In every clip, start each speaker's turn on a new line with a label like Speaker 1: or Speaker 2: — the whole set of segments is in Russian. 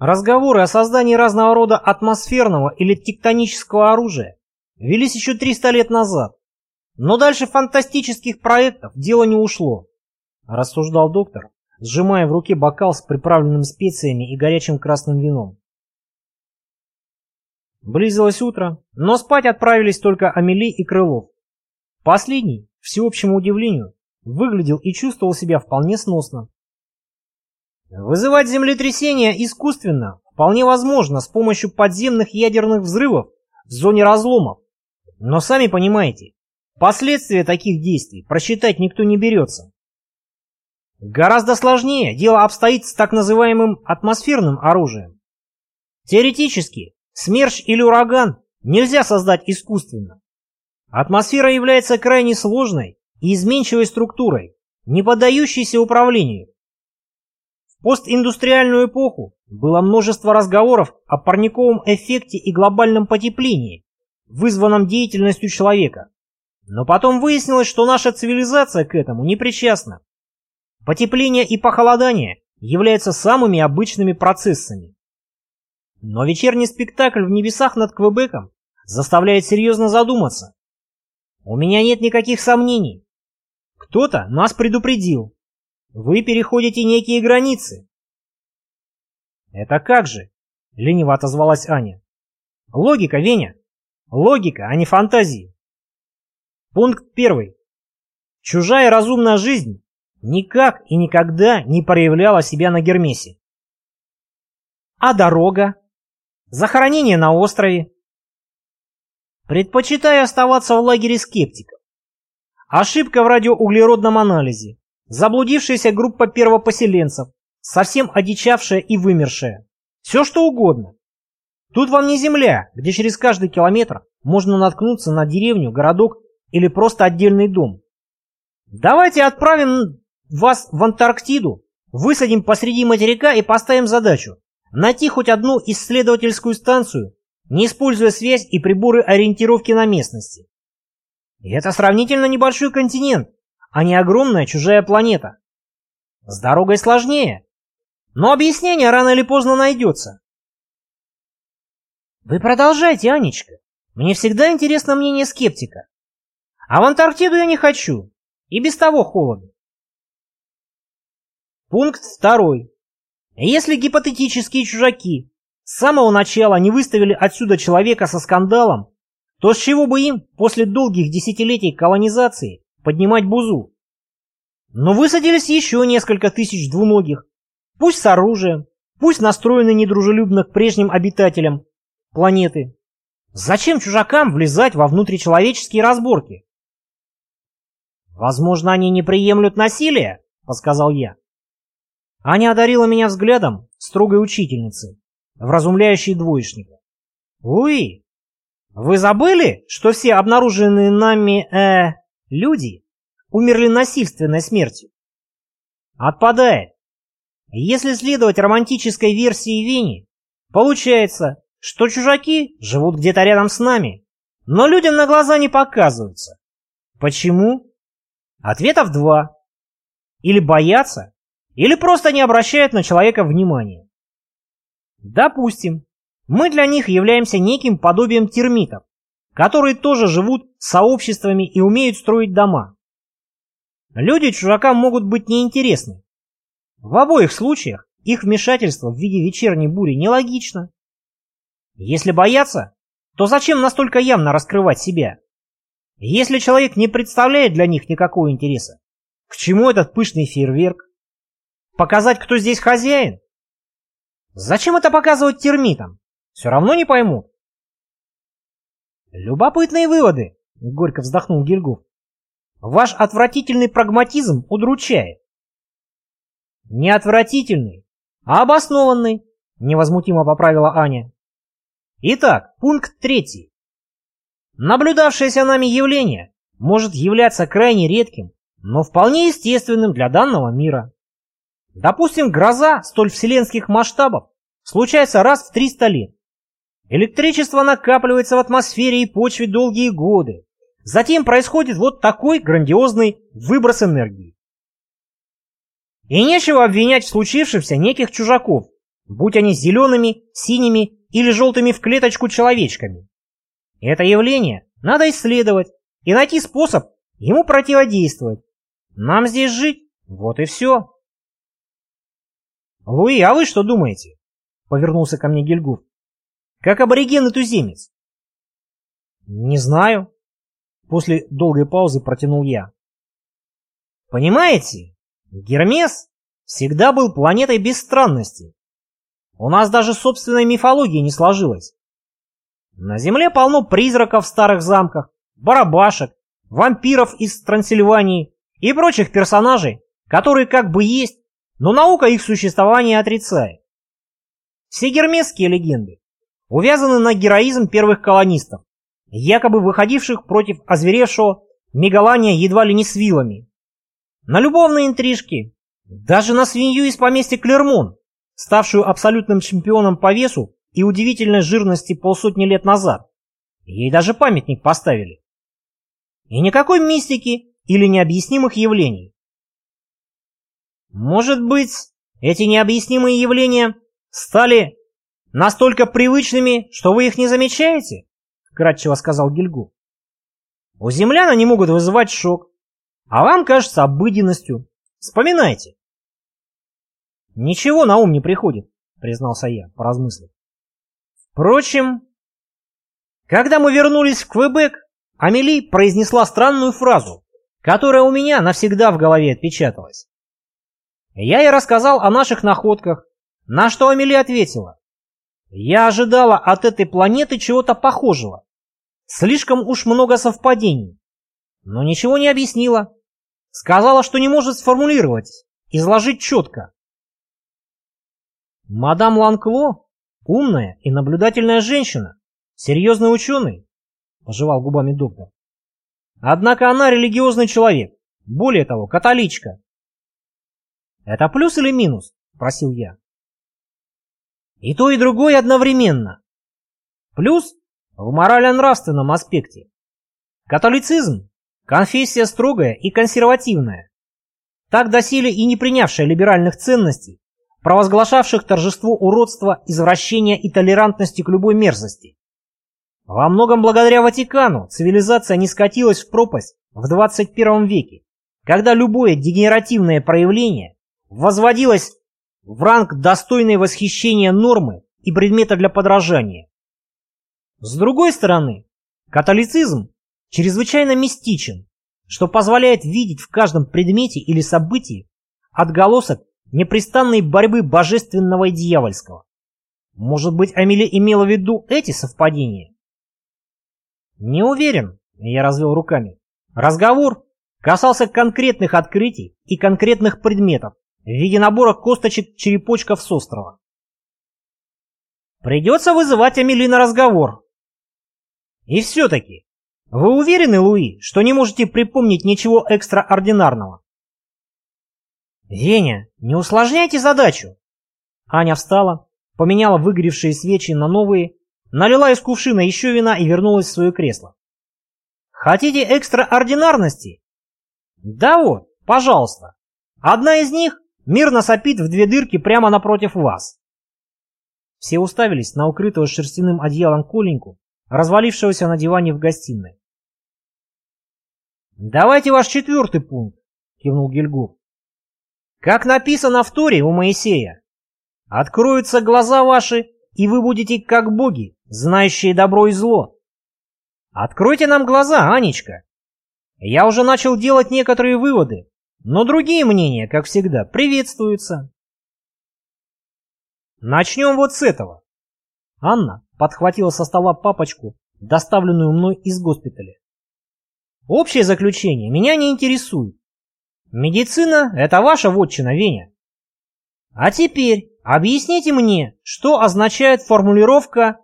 Speaker 1: Разговоры о создании разного рода атмосферного или тектонического оружия велись еще 300 лет назад. Но дальше фантастических проектов дело не ушло, рассуждал доктор, сжимая в руке бокал с приправленным специями и горячим красным вином. Близилось утро, но спать отправились только Амели и Крылов. Последний, к всеобщему удивлению, выглядел и чувствовал себя вполне сносно. Вызывать землетрясения искусственно вполне возможно с помощью подземных ядерных взрывов в зоне разломов. Но сами понимаете, последствия таких действий просчитать никто не берется. Гораздо сложнее дело обстоит с так называемым атмосферным оружием. Теоретически, смерч или ураган нельзя создать искусственно. Атмосфера является крайне сложной и изменчивой структурой, не поддающейся управлению. Постиндустриальную эпоху было множество разговоров о парниковом эффекте и глобальном потеплении, вызванном деятельностью человека. Но потом выяснилось, что наша цивилизация к этому не причастна. Потепление и похолодание являются самыми обычными процессами. Но вечерний спектакль в небесах над Квебеком заставляет серьезно задуматься. У меня нет никаких сомнений. Кто-то нас предупредил. Вы переходите некие границы. Это как же? Лениво отозвалась Аня. Логика, Веня. Логика, а не фантазии. Пункт первый. Чужая разумная жизнь никак и никогда не проявляла себя на Гермесе. А дорога? Захоронение на острове? Предпочитаю оставаться в лагере скептиков. Ошибка в радиоуглеродном анализе. Заблудившаяся группа первопоселенцев, совсем одичавшая и вымершая. Все что угодно. Тут вам не земля, где через каждый километр можно наткнуться на деревню, городок или просто отдельный дом. Давайте отправим вас в Антарктиду, высадим посреди материка и поставим задачу найти хоть одну исследовательскую станцию, не используя связь и приборы ориентировки на местности. И это сравнительно небольшой континент, а не огромная чужая планета. С дорогой сложнее, но объяснение рано или поздно найдется. Вы продолжайте, Анечка. Мне всегда интересно мнение скептика. А в Антарктиду я не хочу. И без того холодно. Пункт второй. Если гипотетические чужаки с самого начала не выставили отсюда человека со скандалом, то с чего бы им после долгих десятилетий колонизации поднимать бузу? Но высадились еще несколько тысяч двуногих, пусть с оружием, пусть настроены недружелюбно к прежним обитателям планеты. Зачем чужакам влезать во внутричеловеческие разборки? «Возможно, они не приемлют насилия», — подсказал я. Аня одарила меня взглядом строгой учительницы, вразумляющей двоечника. «Уи, вы забыли, что все обнаруженные нами, э, люди умерли насильственной смертью?» «Отпадает. Если следовать романтической версии Вени, получается, что чужаки живут где-то рядом с нами, но людям на глаза не показываются. Почему? Ответов два. Или боятся, или просто не обращают на человека внимания. Допустим, мы для них являемся неким подобием термитов, которые тоже живут сообществами и умеют строить дома. Люди чужакам могут быть неинтересны. В обоих случаях их вмешательство в виде вечерней бури нелогично. Если боятся, то зачем настолько явно раскрывать себя? Если человек не представляет для них никакого интереса, к чему этот пышный фейерверк? Показать, кто здесь хозяин? Зачем это показывать термитам? Все равно не поймут. Любопытные выводы, горько вздохнул Гильгоф. Ваш отвратительный прагматизм удручает. Не отвратительный, а обоснованный, невозмутимо поправила Аня. Итак, пункт третий. Наблюдавшееся нами явление может являться крайне редким, но вполне естественным для данного мира. Допустим, гроза столь вселенских масштабов случается раз в 300 лет. Электричество накапливается в атмосфере и почве долгие годы. Затем происходит вот такой грандиозный выброс энергии. И нечего обвинять в случившемся неких чужаков, будь они зелеными, синими или желтыми в клеточку человечками. Это явление надо исследовать и найти способ ему противодействовать. Нам здесь жить, вот и все. Луи, а вы что думаете? Повернулся ко мне Гильгуф. Как абориген и туземец. Не знаю. После долгой паузы протянул я. Понимаете, Гермес всегда был планетой без странностей. У нас даже собственной мифологии не сложилось. На Земле полно призраков в старых замках, барабашек, вампиров из Трансильвании и прочих персонажей, которые как бы есть, но наука их существование отрицает. Все гермесские легенды увязаны на героизм первых колонистов, якобы выходивших против озверевшего мегалания едва ли не с вилами. На любовные интрижки, даже на свинью из поместья Клермон, ставшую абсолютным чемпионом по весу и удивительной жирности полсотни лет назад. Ей даже памятник поставили. И никакой мистики или необъяснимых явлений. Может быть, эти необъяснимые явления стали настолько привычными, что вы их не замечаете? Кратчево сказал Гильгу. У землян они могут вызывать шок, а вам кажется обыденностью. Вспоминайте. Ничего на ум не приходит, признался я, поразмыслив. Впрочем, когда мы вернулись в Квебек, Амели произнесла странную фразу, которая у меня навсегда в голове отпечаталась. Я ей рассказал о наших находках, на что Амели ответила. Я ожидала от этой планеты чего-то похожего. Слишком уж много совпадений. Но ничего не объяснила. Сказала, что не может сформулировать, изложить четко. Мадам Ланкло умная и наблюдательная женщина, серьезный ученый, пожевал губами доктор. Однако она религиозный человек, более того, католичка. Это плюс или минус? Просил я. И то, и другое одновременно. Плюс в морально-нравственном аспекте. Католицизм – конфессия строгая и консервативная, так доселе и не принявшая либеральных ценностей, провозглашавших торжество уродства, извращения и толерантности к любой мерзости. Во многом благодаря Ватикану цивилизация не скатилась в пропасть в 21 веке, когда любое дегенеративное проявление возводилось в ранг достойной восхищения нормы и предмета для подражания. С другой стороны, католицизм чрезвычайно мистичен, что позволяет видеть в каждом предмете или событии отголосок непрестанной борьбы божественного и дьявольского. Может быть, Амели имела в виду эти совпадения? Не уверен, я развел руками. Разговор касался конкретных открытий и конкретных предметов в виде набора косточек-черепочков с острова. Придется вызывать Амели на разговор. И все-таки, вы уверены, Луи, что не можете припомнить ничего экстраординарного? «Веня, не усложняйте задачу!» Аня встала, поменяла выгоревшие свечи на новые, налила из кувшина еще вина и вернулась в свое кресло. «Хотите экстраординарности?» «Да вот, пожалуйста. Одна из них мирно сопит в две дырки прямо напротив вас». Все уставились на укрытого шерстяным одеялом Коленьку, развалившегося на диване в гостиной. «Давайте ваш четвертый пункт», — кивнул Гильгоф. Как написано в Торе у Моисея, «Откроются глаза ваши, и вы будете как боги, знающие добро и зло». Откройте нам глаза, Анечка. Я уже начал делать некоторые выводы, но другие мнения, как всегда, приветствуются. Начнем вот с этого. Анна подхватила со стола папочку, доставленную мной из госпиталя. Общее заключение меня не интересует. Медицина – это ваша вотчина, Веня. А теперь объясните мне, что означает формулировка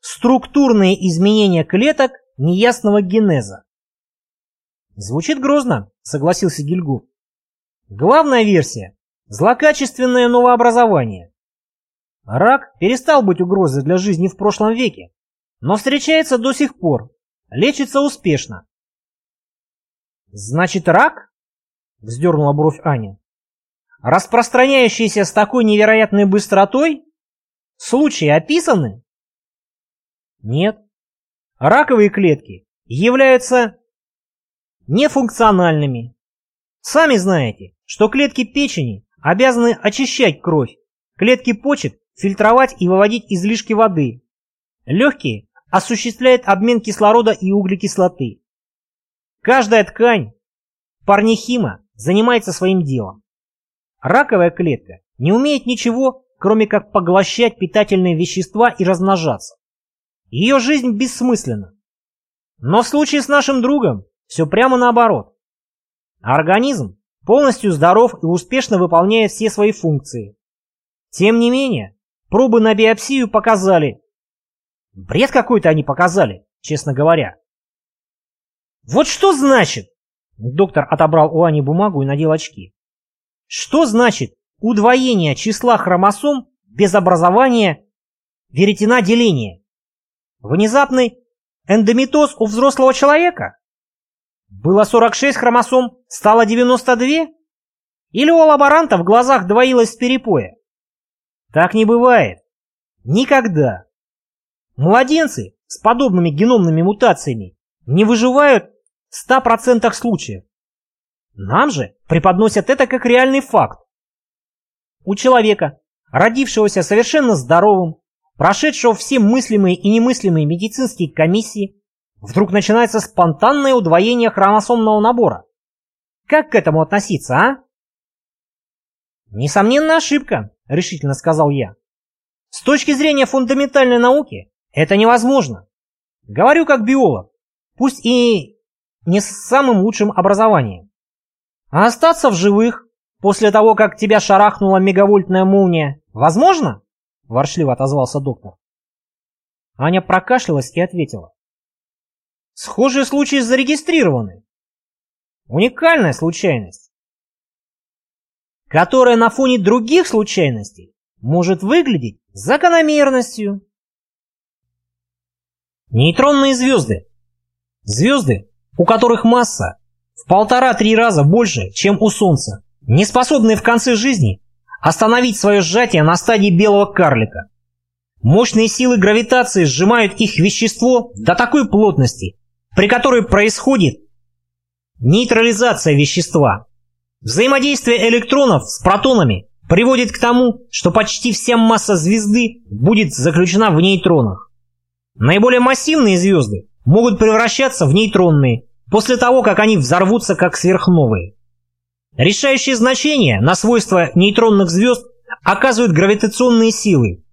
Speaker 1: «структурные изменения клеток неясного генеза». Звучит грозно, согласился Гильгу. Главная версия – злокачественное новообразование. Рак перестал быть угрозой для жизни в прошлом веке, но встречается до сих пор, лечится успешно. Значит, рак — вздернула бровь Аня. «Распространяющийся с такой невероятной быстротой Случаи описаны? Нет. Раковые клетки являются нефункциональными. Сами знаете, что клетки печени обязаны очищать кровь, клетки почек фильтровать и выводить излишки воды. Легкие осуществляют обмен кислорода и углекислоты. Каждая ткань парнихима занимается своим делом. Раковая клетка не умеет ничего, кроме как поглощать питательные вещества и размножаться. Ее жизнь бессмысленна. Но в случае с нашим другом все прямо наоборот. Организм полностью здоров и успешно выполняет все свои функции. Тем не менее, пробы на биопсию показали... Бред какой-то они показали, честно говоря. Вот что значит? Доктор отобрал у Ани бумагу и надел очки. Что значит удвоение числа хромосом без образования веретена деления? Внезапный эндометоз у взрослого человека? Было 46 хромосом, стало 92? Или у лаборанта в глазах двоилось с перепоя? Так не бывает. Никогда. Младенцы с подобными геномными мутациями не выживают в 100% случаев. Нам же преподносят это как реальный факт. У человека, родившегося совершенно здоровым, прошедшего все мыслимые и немыслимые медицинские комиссии, вдруг начинается спонтанное удвоение хромосомного набора. Как к этому относиться, а? Несомненно, ошибка, решительно сказал я. С точки зрения фундаментальной науки это невозможно. Говорю как биолог, пусть и не с самым лучшим образованием. А остаться в живых после того, как тебя шарахнула мегавольтная молния, возможно? Воршливо отозвался доктор. Аня прокашлялась и ответила. Схожие случаи зарегистрированы. Уникальная случайность которая на фоне других случайностей может выглядеть закономерностью. Нейтронные звезды. Звезды, у которых масса в полтора-три раза больше, чем у Солнца, не способные в конце жизни остановить свое сжатие на стадии белого карлика. Мощные силы гравитации сжимают их вещество до такой плотности, при которой происходит нейтрализация вещества. Взаимодействие электронов с протонами приводит к тому, что почти вся масса звезды будет заключена в нейтронах. Наиболее массивные звезды могут превращаться в нейтронные после того, как они взорвутся как сверхновые. Решающее значение на свойства нейтронных звезд оказывают гравитационные силы.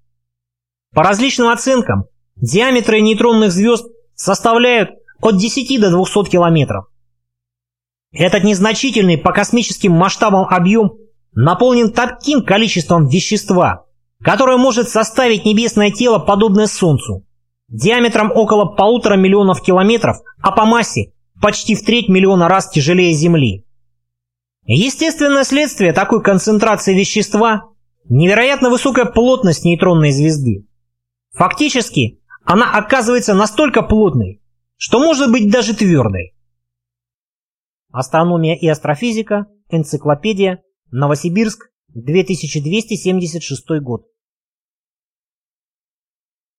Speaker 1: По различным оценкам, диаметры нейтронных звезд составляют от 10 до 200 километров. Этот незначительный по космическим масштабам объем наполнен таким количеством вещества, которое может составить небесное тело, подобное Солнцу, диаметром около полутора миллионов километров, а по массе почти в треть миллиона раз тяжелее Земли. Естественное следствие такой концентрации вещества – невероятно высокая плотность нейтронной звезды. Фактически, она оказывается настолько плотной, что может быть даже твердой. Астрономия и астрофизика. Энциклопедия. Новосибирск. 2276 год.